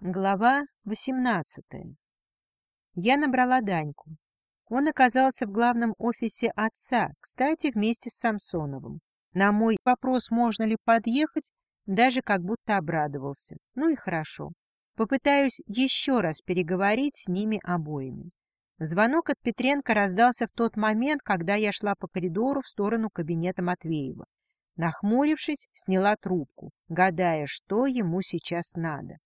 Глава 18. Я набрала Даньку. Он оказался в главном офисе отца, кстати, вместе с Самсоновым. На мой вопрос, можно ли подъехать, даже как будто обрадовался. Ну и хорошо. Попытаюсь еще раз переговорить с ними обоими. Звонок от Петренко раздался в тот момент, когда я шла по коридору в сторону кабинета Матвеева. Нахмурившись, сняла трубку, гадая, что ему сейчас надо.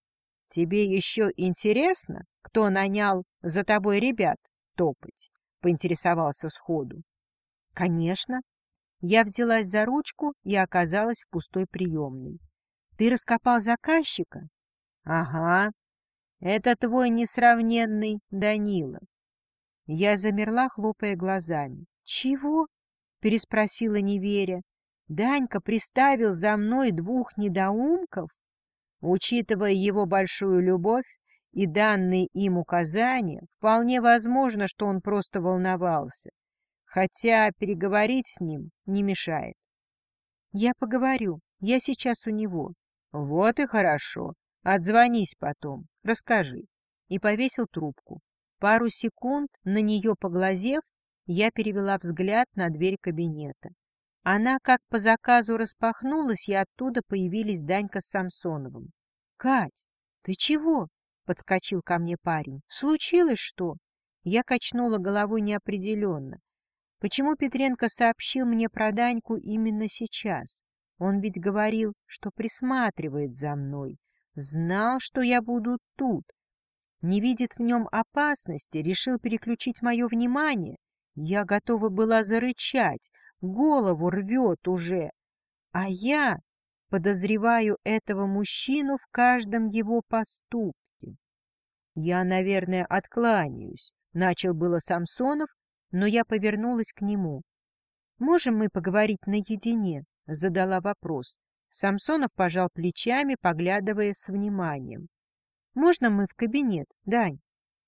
«Тебе еще интересно, кто нанял за тобой ребят топать?» — поинтересовался сходу. «Конечно». Я взялась за ручку и оказалась в пустой приемной. «Ты раскопал заказчика?» «Ага. Это твой несравненный Данила». Я замерла, хлопая глазами. «Чего?» — переспросила неверя. «Данька приставил за мной двух недоумков?» Учитывая его большую любовь и данные им указания, вполне возможно, что он просто волновался, хотя переговорить с ним не мешает. «Я поговорю, я сейчас у него». «Вот и хорошо. Отзвонись потом, расскажи». И повесил трубку. Пару секунд, на нее поглазев, я перевела взгляд на дверь кабинета. Она как по заказу распахнулась, и оттуда появились Данька с Самсоновым. — Кать, ты чего? — подскочил ко мне парень. — Случилось что? Я качнула головой неопределенно. Почему Петренко сообщил мне про Даньку именно сейчас? Он ведь говорил, что присматривает за мной, знал, что я буду тут. Не видит в нем опасности, решил переключить мое внимание. Я готова была зарычать, голову рвет уже. А я подозреваю этого мужчину в каждом его поступке. Я, наверное, откланяюсь, начал было Самсонов, но я повернулась к нему. Можем мы поговорить наедине? задала вопрос. Самсонов пожал плечами, поглядывая с вниманием. Можно мы в кабинет, Дань?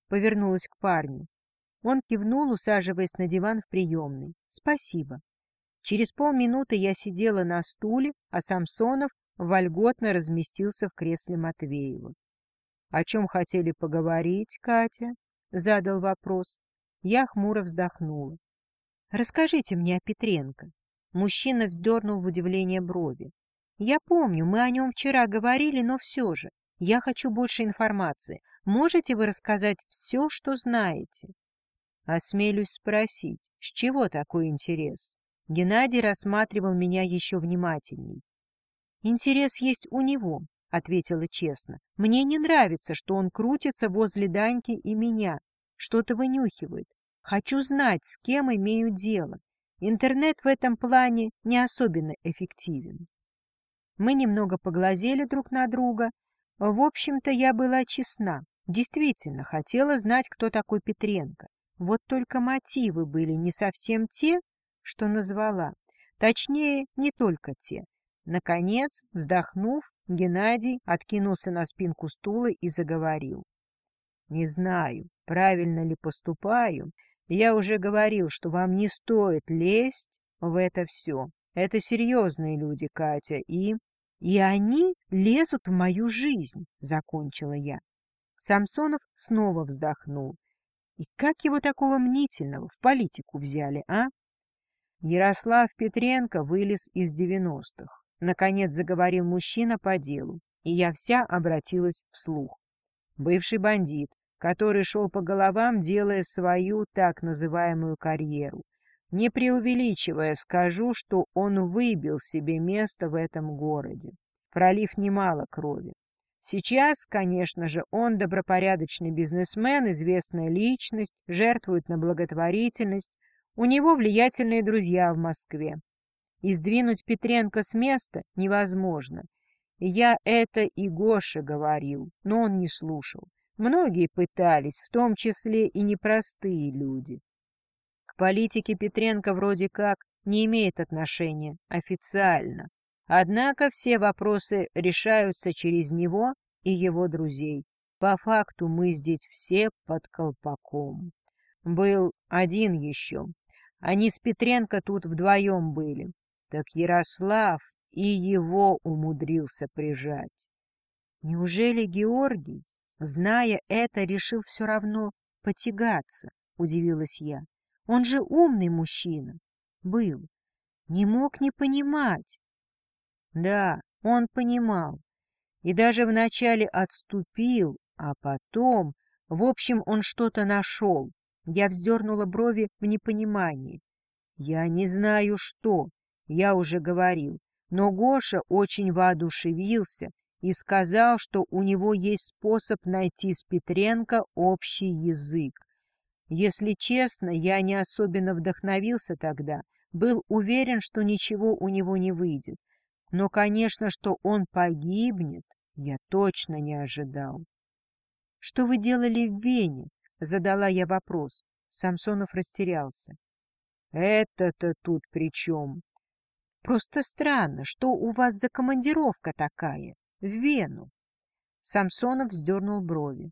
Повернулась к парню. Он кивнул, усаживаясь на диван в приемной. Спасибо. Через полминуты я сидела на стуле, а Самсонов вольготно разместился в кресле Матвеева. — О чем хотели поговорить, Катя? — задал вопрос. Я хмуро вздохнула. — Расскажите мне о Петренко. Мужчина вздернул в удивление брови. — Я помню, мы о нем вчера говорили, но все же. Я хочу больше информации. Можете вы рассказать все, что знаете? Осмелюсь спросить, с чего такой интерес? Геннадий рассматривал меня еще внимательней. «Интерес есть у него», — ответила честно. «Мне не нравится, что он крутится возле Даньки и меня, что-то вынюхивает. Хочу знать, с кем имею дело. Интернет в этом плане не особенно эффективен». Мы немного поглазели друг на друга. В общем-то, я была честна. Действительно, хотела знать, кто такой Петренко. Вот только мотивы были не совсем те, что назвала. Точнее, не только те. Наконец, вздохнув, Геннадий откинулся на спинку стула и заговорил. «Не знаю, правильно ли поступаю. Я уже говорил, что вам не стоит лезть в это все. Это серьезные люди, Катя, и... И они лезут в мою жизнь, — закончила я. Самсонов снова вздохнул. И как его такого мнительного в политику взяли, а? Ярослав Петренко вылез из девяностых. Наконец заговорил мужчина по делу, и я вся обратилась вслух. Бывший бандит, который шел по головам, делая свою так называемую карьеру. Не преувеличивая, скажу, что он выбил себе место в этом городе, пролив немало крови. Сейчас, конечно же, он добропорядочный бизнесмен, известная личность, жертвует на благотворительность, у него влиятельные друзья в Москве. И сдвинуть Петренко с места невозможно. Я это и Гоша говорил, но он не слушал. Многие пытались, в том числе и непростые люди. К политике Петренко вроде как не имеет отношения официально. Однако все вопросы решаются через него и его друзей. По факту мы здесь все под колпаком. Был один еще, они с Петренко тут вдвоем были. Так Ярослав и его умудрился прижать. Неужели Георгий? Зная это, решил все равно потягаться, — удивилась я. Он же умный мужчина. Был. Не мог не понимать. Да, он понимал. И даже вначале отступил, а потом... В общем, он что-то нашел. Я вздернула брови в непонимании. Я не знаю, что, я уже говорил, но Гоша очень воодушевился и сказал, что у него есть способ найти с Петренко общий язык. Если честно, я не особенно вдохновился тогда, был уверен, что ничего у него не выйдет. Но, конечно, что он погибнет, я точно не ожидал. — Что вы делали в Вене? — задала я вопрос. Самсонов растерялся. — Это-то тут при чем? — Просто странно, что у вас за командировка такая? В Вену. Самсонов вздернул брови.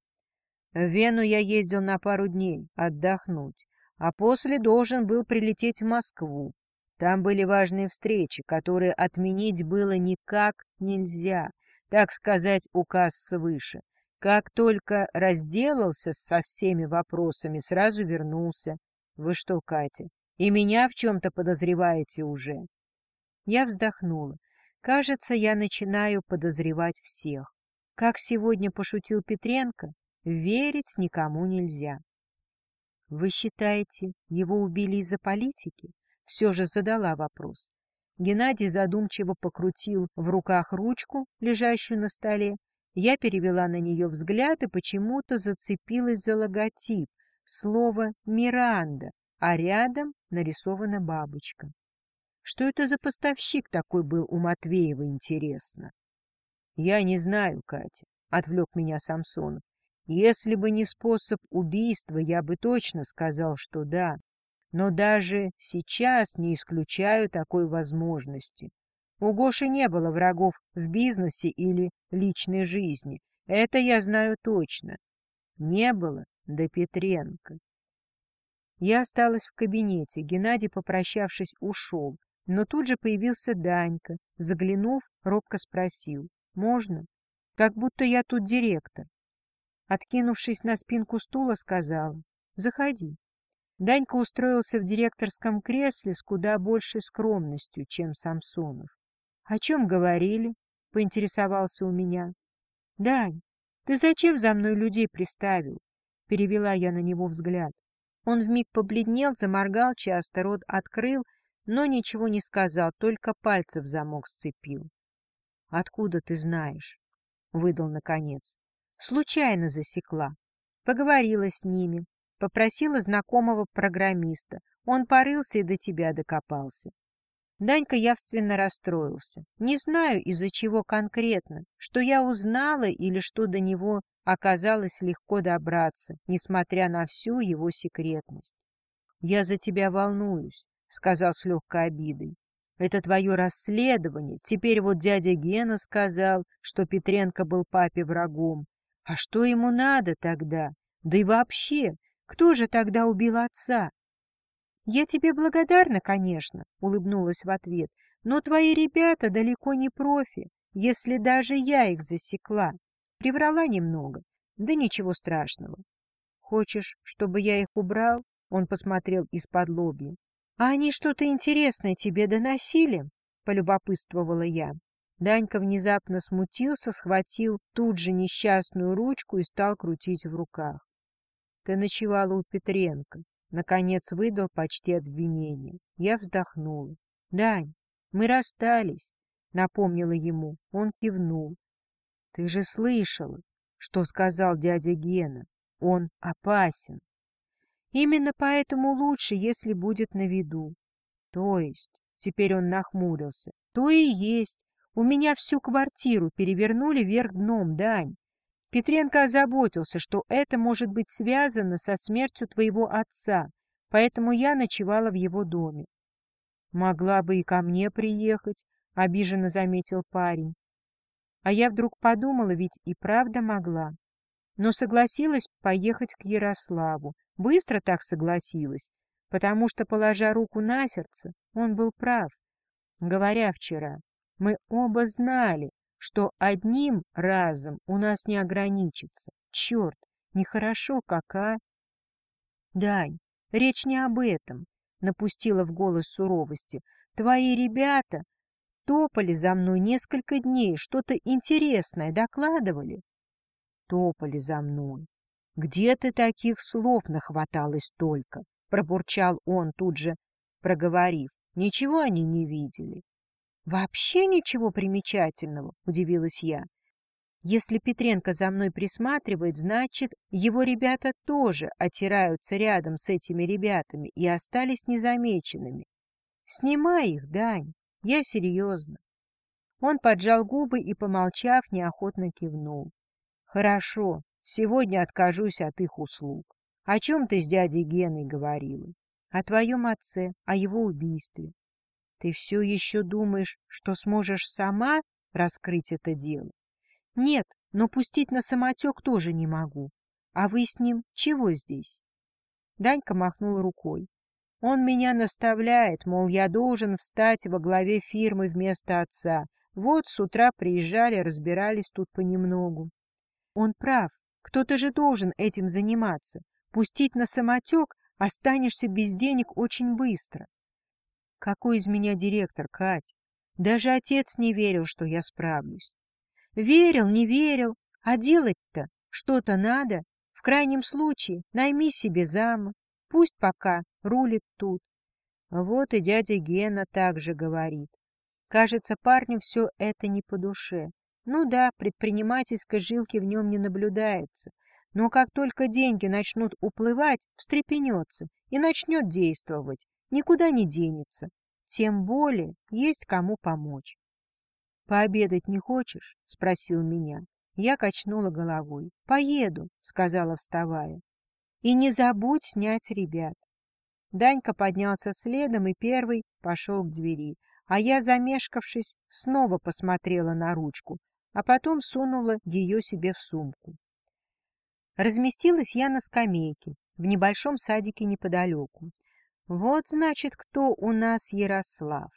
В Вену я ездил на пару дней отдохнуть, а после должен был прилететь в Москву. Там были важные встречи, которые отменить было никак нельзя, так сказать, указ свыше. Как только разделался со всеми вопросами, сразу вернулся. Вы что, Катя, и меня в чем-то подозреваете уже? Я вздохнула. Кажется, я начинаю подозревать всех. Как сегодня пошутил Петренко, верить никому нельзя. Вы считаете, его убили из-за политики? Все же задала вопрос. Геннадий задумчиво покрутил в руках ручку, лежащую на столе. Я перевела на нее взгляд и почему-то зацепилась за логотип, слово «Миранда», а рядом нарисована бабочка. Что это за поставщик такой был у Матвеева, интересно? — Я не знаю, Катя, — отвлек меня Самсонов. Если бы не способ убийства, я бы точно сказал, что да. Но даже сейчас не исключаю такой возможности. У Гоши не было врагов в бизнесе или личной жизни. Это я знаю точно. Не было до Петренко. Я осталась в кабинете. Геннадий, попрощавшись, ушел. Но тут же появился Данька. Заглянув, робко спросил. «Можно?» «Как будто я тут директор». Откинувшись на спинку стула, сказала. «Заходи». Данька устроился в директорском кресле с куда большей скромностью, чем Самсонов. — О чем говорили? — поинтересовался у меня. — Дань, ты зачем за мной людей приставил? — перевела я на него взгляд. Он вмиг побледнел, заморгал часто, рот открыл но ничего не сказал, только пальцы в замок сцепил. — Откуда ты знаешь? — выдал наконец. — Случайно засекла. Поговорила с ними, попросила знакомого программиста. Он порылся и до тебя докопался. Данька явственно расстроился. Не знаю, из-за чего конкретно, что я узнала или что до него оказалось легко добраться, несмотря на всю его секретность. Я за тебя волнуюсь сказал с легкой обидой. Это твое расследование. Теперь вот дядя Гена сказал, что Петренко был папе врагом. А что ему надо тогда? Да и вообще, кто же тогда убил отца? Я тебе благодарна, конечно, улыбнулась в ответ, но твои ребята далеко не профи, если даже я их засекла. Приврала немного, да ничего страшного. Хочешь, чтобы я их убрал? Он посмотрел из-под лобья. «А они что-то интересное тебе доносили?» — полюбопытствовала я. Данька внезапно смутился, схватил тут же несчастную ручку и стал крутить в руках. «Ты ночевала у Петренко», — наконец выдал почти обвинение. Я вздохнула. «Дань, мы расстались», — напомнила ему. Он кивнул. «Ты же слышала, что сказал дядя Гена. Он опасен». Именно поэтому лучше, если будет на виду. То есть, теперь он нахмурился, то и есть. У меня всю квартиру перевернули вверх дном, Дань. Петренко озаботился, что это может быть связано со смертью твоего отца, поэтому я ночевала в его доме. Могла бы и ко мне приехать, — обиженно заметил парень. А я вдруг подумала, ведь и правда могла. Но согласилась поехать к Ярославу, Быстро так согласилась, потому что, положа руку на сердце, он был прав. Говоря вчера, мы оба знали, что одним разом у нас не ограничится. Черт, нехорошо как, а? Дань, речь не об этом, напустила в голос суровости. Твои ребята топали за мной несколько дней, что-то интересное докладывали. Топали за мной. Где ты таких слов нахваталась только? Пробурчал он тут же, проговорив. Ничего они не видели. Вообще ничего примечательного, удивилась я. Если Петренко за мной присматривает, значит, его ребята тоже отираются рядом с этими ребятами и остались незамеченными. Снимай их, Дань, я серьезно. Он поджал губы и, помолчав, неохотно кивнул. Хорошо, сегодня откажусь от их услуг. О чем ты с дядей Геной говорила? О твоем отце, о его убийстве. Ты все еще думаешь, что сможешь сама раскрыть это дело? Нет, но пустить на самотек тоже не могу. А вы с ним чего здесь? Данька махнул рукой. Он меня наставляет, мол, я должен встать во главе фирмы вместо отца. Вот с утра приезжали, разбирались тут понемногу. Он прав. Кто-то же должен этим заниматься. Пустить на самотек останешься без денег очень быстро. Какой из меня директор, Кать? Даже отец не верил, что я справлюсь. Верил, не верил, а делать-то что-то надо. В крайнем случае найми себе зама, пусть пока рулит тут. Вот и дядя Гена также говорит. Кажется, парню все это не по душе. Ну да, предпринимательской жилки в нем не наблюдается. Но как только деньги начнут уплывать, встрепенется и начнет действовать никуда не денется. Тем более есть кому помочь. — Пообедать не хочешь? — спросил меня. Я качнула головой. — Поеду, — сказала, вставая. — И не забудь снять ребят. Данька поднялся следом и первый пошел к двери, а я, замешкавшись, снова посмотрела на ручку, а потом сунула ее себе в сумку. Разместилась я на скамейке в небольшом садике неподалеку. Вот, значит, кто у нас Ярослав.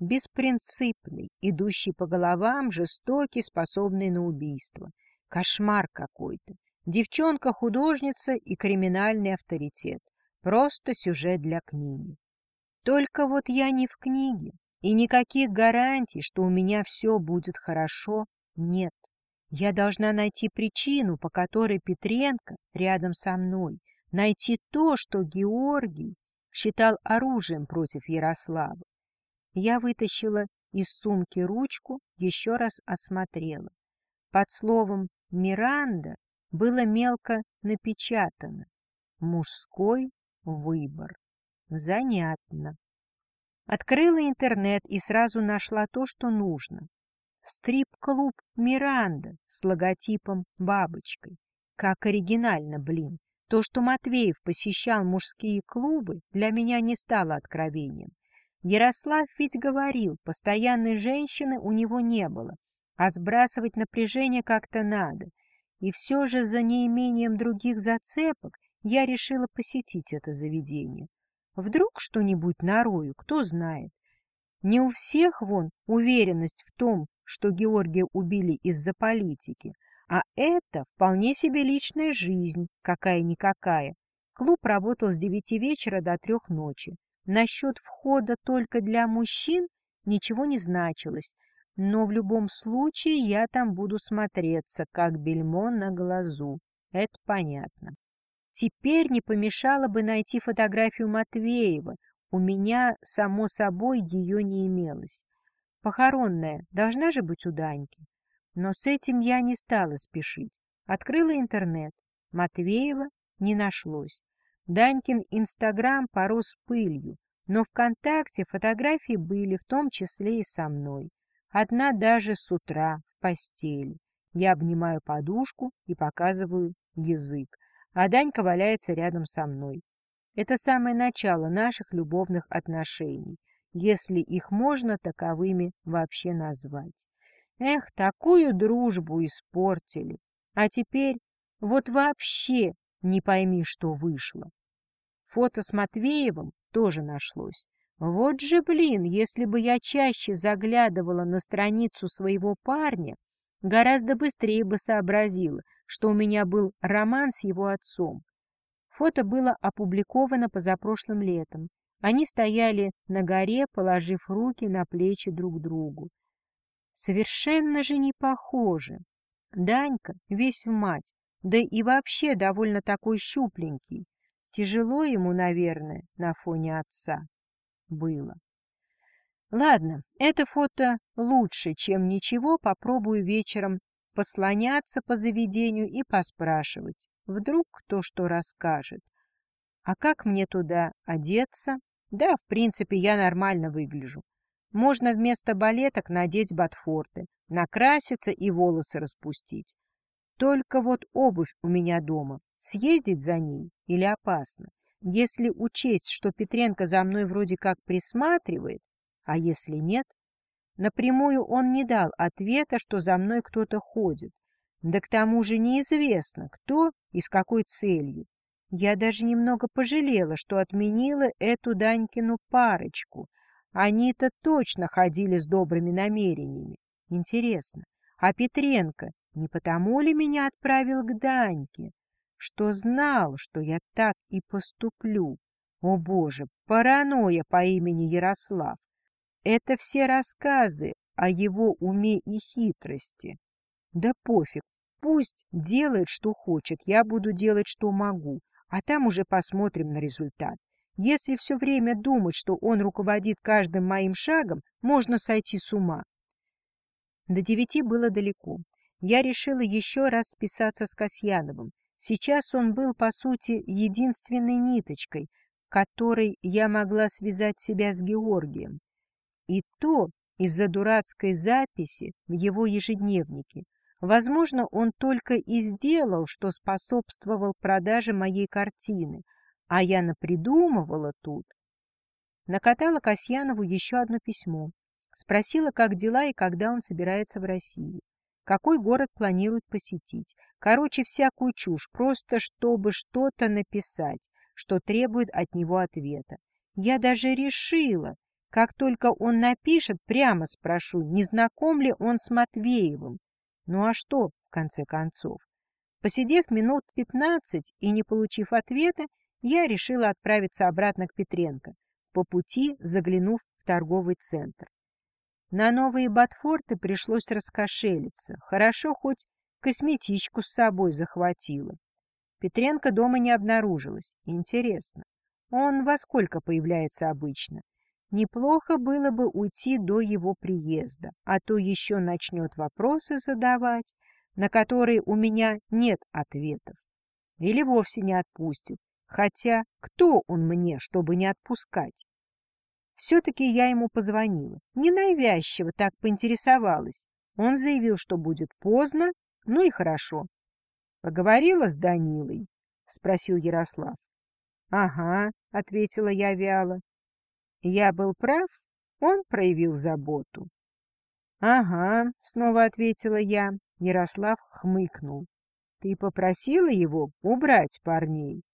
Беспринципный, идущий по головам, жестокий, способный на убийство. Кошмар какой-то. Девчонка-художница и криминальный авторитет. Просто сюжет для книги. Только вот я не в книге, и никаких гарантий, что у меня все будет хорошо, нет. Я должна найти причину, по которой Петренко рядом со мной, найти то, что Георгий считал оружием против Ярослава. Я вытащила из сумки ручку, еще раз осмотрела. Под словом «Миранда» было мелко напечатано «Мужской выбор». Занятно. Открыла интернет и сразу нашла то, что нужно. Стрип-клуб «Миранда» с логотипом бабочкой. Как оригинально, блин. То, что Матвеев посещал мужские клубы, для меня не стало откровением. Ярослав ведь говорил, постоянной женщины у него не было, а сбрасывать напряжение как-то надо. И все же за неимением других зацепок я решила посетить это заведение. Вдруг что-нибудь нарою, кто знает. Не у всех вон уверенность в том, что Георгия убили из-за политики, а это вполне себе личная жизнь, какая-никакая. Клуб работал с девяти вечера до трех ночи. Насчет входа только для мужчин ничего не значилось, но в любом случае я там буду смотреться, как бельмо на глазу. Это понятно. Теперь не помешало бы найти фотографию Матвеева. У меня, само собой, ее не имелось. Похоронная должна же быть у Даньки. Но с этим я не стала спешить. Открыла интернет. Матвеева не нашлось. Данькин Инстаграм порос пылью, но ВКонтакте фотографии были, в том числе и со мной. Одна даже с утра в постели. Я обнимаю подушку и показываю язык, а Данька валяется рядом со мной. Это самое начало наших любовных отношений, если их можно таковыми вообще назвать. Эх, такую дружбу испортили. А теперь вот вообще не пойми, что вышло. Фото с Матвеевым тоже нашлось. Вот же, блин, если бы я чаще заглядывала на страницу своего парня, гораздо быстрее бы сообразила, что у меня был роман с его отцом. Фото было опубликовано позапрошлым летом. Они стояли на горе, положив руки на плечи друг другу. Совершенно же не похожи. Данька весь в мать, да и вообще довольно такой щупленький. Тяжело ему, наверное, на фоне отца было. Ладно, это фото лучше, чем ничего, попробую вечером послоняться по заведению и поспрашивать. Вдруг кто что расскажет. А как мне туда одеться? Да, в принципе, я нормально выгляжу. Можно вместо балеток надеть ботфорты, накраситься и волосы распустить. Только вот обувь у меня дома. Съездить за ней или опасно? Если учесть, что Петренко за мной вроде как присматривает, а если нет? Напрямую он не дал ответа, что за мной кто-то ходит. Да к тому же неизвестно, кто и с какой целью. Я даже немного пожалела, что отменила эту Данькину парочку. Они-то точно ходили с добрыми намерениями. Интересно, а Петренко не потому ли меня отправил к Даньке? что знал, что я так и поступлю. О, Боже, паранойя по имени Ярослав! Это все рассказы о его уме и хитрости. Да пофиг, пусть делает, что хочет, я буду делать, что могу, а там уже посмотрим на результат. Если все время думать, что он руководит каждым моим шагом, можно сойти с ума. До девяти было далеко. Я решила еще раз списаться с Касьяновым, Сейчас он был, по сути, единственной ниточкой, которой я могла связать себя с Георгием. И то из-за дурацкой записи в его ежедневнике. Возможно, он только и сделал, что способствовал продаже моей картины, а я напридумывала тут. Накатала Касьянову еще одно письмо. Спросила, как дела и когда он собирается в Россию какой город планирует посетить. Короче, всякую чушь, просто чтобы что-то написать, что требует от него ответа. Я даже решила, как только он напишет, прямо спрошу, не знаком ли он с Матвеевым. Ну а что, в конце концов? Посидев минут пятнадцать и не получив ответа, я решила отправиться обратно к Петренко, по пути заглянув в торговый центр. На новые ботфорты пришлось раскошелиться. Хорошо, хоть косметичку с собой захватила. Петренко дома не обнаружилось. Интересно, он во сколько появляется обычно? Неплохо было бы уйти до его приезда, а то еще начнет вопросы задавать, на которые у меня нет ответов. Или вовсе не отпустит. Хотя кто он мне, чтобы не отпускать? Все-таки я ему позвонила. Ненавязчиво так поинтересовалась. Он заявил, что будет поздно, ну и хорошо. — Поговорила с Данилой? — спросил Ярослав. — Ага, — ответила я вяло. Я был прав, он проявил заботу. — Ага, — снова ответила я. Ярослав хмыкнул. — Ты попросила его убрать парней? —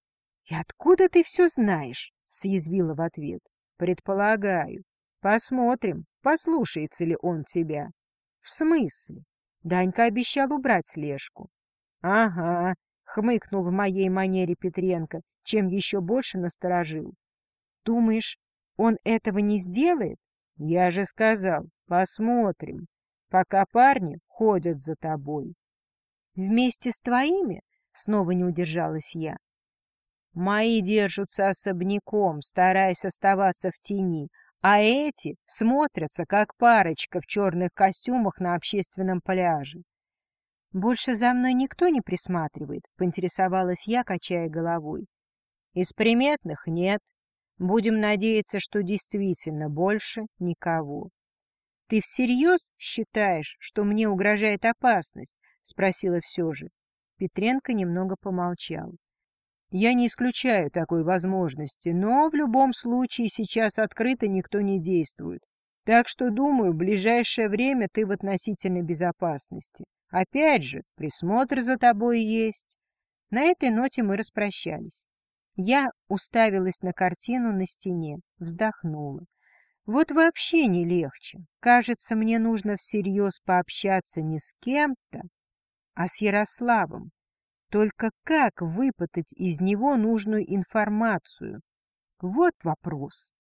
И откуда ты все знаешь? — съязвила в ответ. Предполагаю. Посмотрим, послушается ли он тебя. В смысле? Данька обещал убрать слежку. Ага, хмыкнул в моей манере Петренко, чем еще больше насторожил. Думаешь, он этого не сделает? Я же сказал, посмотрим, пока парни ходят за тобой. Вместе с твоими? Снова не удержалась я. Мои держатся особняком, стараясь оставаться в тени, а эти смотрятся, как парочка в черных костюмах на общественном пляже. «Больше за мной никто не присматривает?» — поинтересовалась я, качая головой. «Из приметных нет. Будем надеяться, что действительно больше никого». «Ты всерьез считаешь, что мне угрожает опасность?» — спросила все же. Петренко немного помолчал. Я не исключаю такой возможности, но в любом случае сейчас открыто никто не действует. Так что, думаю, в ближайшее время ты в относительной безопасности. Опять же, присмотр за тобой есть. На этой ноте мы распрощались. Я уставилась на картину на стене, вздохнула. Вот вообще не легче. Кажется, мне нужно всерьез пообщаться не с кем-то, а с Ярославом. Только как выпытать из него нужную информацию? Вот вопрос.